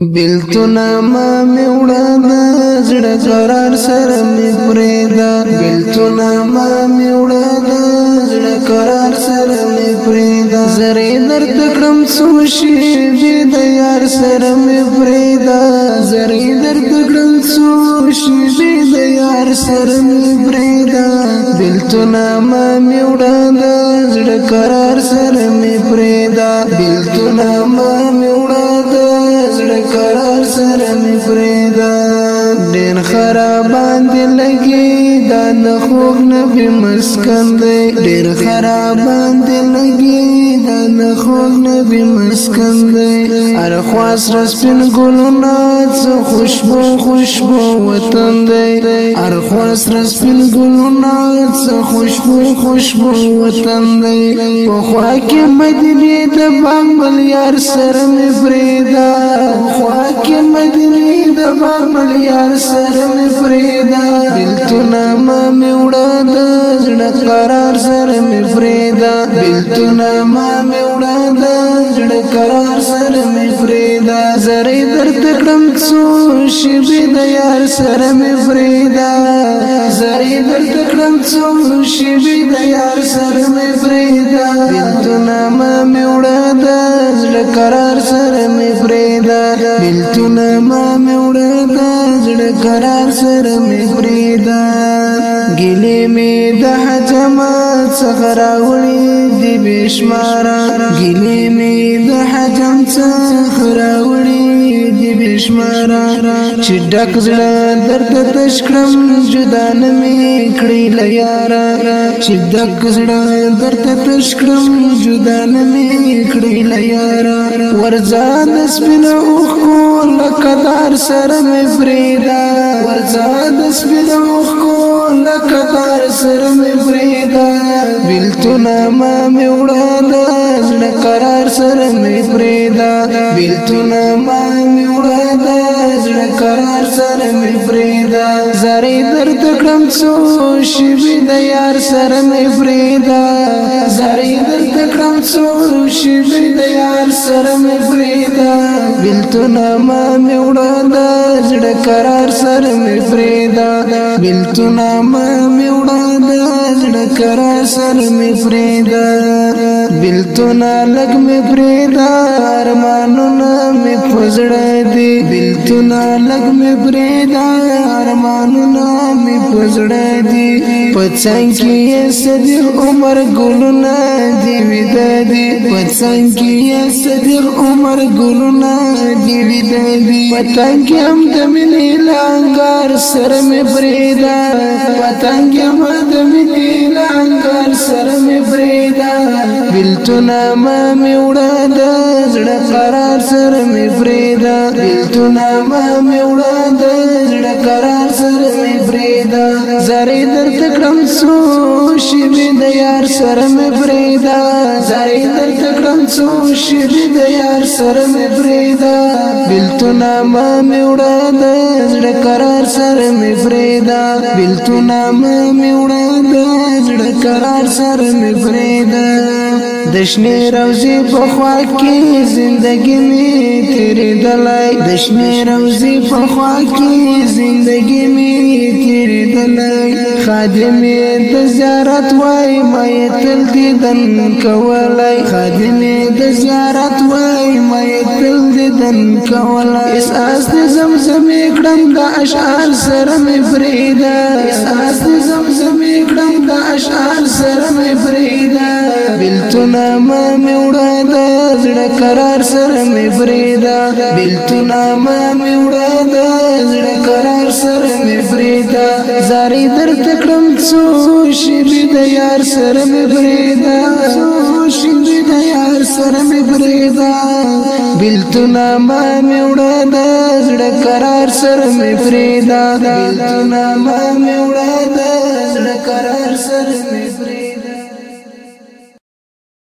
بلتونه ما می وړاده زړه قرار سره می پرېدا بلتونه ما می وړاده زړه قرار سره می پرېدا زری درته کړم سوشي دې د یار سره می پرېدا زری درته کړم سوشي دې د یار سره می پرېدا بلتونه ما می وړاده زړه قرار سره می پرېدا خرابان دی لگی دا نخوغ نبی مسکن دی دیر خرابان دی لگی دا نخوغ نبی مسکن دی ارخواس رسپین گلونا چو خوشبو خوشبو وطن دی ارخواس رسپین گلونا چو خوشبو خوشبو وطن دی پخواکی مدینی دا بامبل یار سرم فریدا پخواکی مدینی مامل یار سره مې فریدا بلتونه مې وړاند زړه قرار سره مې فریدا بلتونه مې وړاند زړه قرار سره مې فریدا زری درته کړم څو شی به د یار سره مې فریدا څو شي بي د یار سر مې فريدا بنتنا ما مې وړادا زړه قرار سر مې فريدا بنتنا ما مې وړادا زړه قرار سر مې فريدا ګلې مې د حجمات څخه راوړې دي بشمارا ګلې مې د حجم څخه راوړې دي شمارا چې ډک زړه درد تشکرم جدا نه مې کړی لیارا چې ډک زړه درد تشکرم جدا نه مې کړی لیارا ورځا د سپینو خو لکه دار سره مې فریدا ورځا د سپینو خو لکه دار سره مې فریدا بلتونه ما مې وړاند زړه قرار سره مې فریدا بلتونه ما مې وړاند قرار سره می فریدا زری درد کړم څو شیبې د یار سره می فریدا زری درد کړم څو شیبې د یار سره می فریدا بلتون ما می وړاند زړه قرار سره می فریدا بلتون ما می وړاند زړه قرار سره می فریدا بلتون لګ می فریدا ارمانونه می فزړه دي بلتون خلق می پریدا ارمانونه می پزړه دي پڅنګ کې صدر عمر ګلونه دی وید دی پڅنګ کې صدر عمر ګلونه دی وید دی پڅنګ کې هم د مینې لنګار سر می پریدا پڅنګ کې هم د مینې لنګار سر می پریدا بلتونه ما می وړه د زړه قرار سر می پریدا تنامه مې وړاندې زړه قرار سره مې فریدا زری درد کړم سو شیبې د یار سره مې فریدا زری درد کړم سو شیبې د یار سره مې فریدا بلتو نامه مې وړاندې زړه قرار سره مې فریدا بلتو نامه مې وړاندې زړه قرار سره مې فریدا دشنی روزی بخوا کی زندگی می تیری دلائی دشنی روزی بخوا کی زندگی می تیری دلائی خادمی د زیارت وای ما تل دیدن کولای خادمی د زیارت وای ما تل دیدن کولای اس اس زمزم کړم د اشعار سره می فریدا اس اس زمزم کړم د اشعار سره می فریدا بلتونه ما می وړه د زړه قرار سره می بریدا بلتونه ما می وړه د زړه قرار سره می بریدا زاري در تکړم څو شي د یار سره می بریدا څو شي د یار سره می بریدا بلتونه ما می وړه د زړه قرار سره می بریدا بلتونه ما می وړه د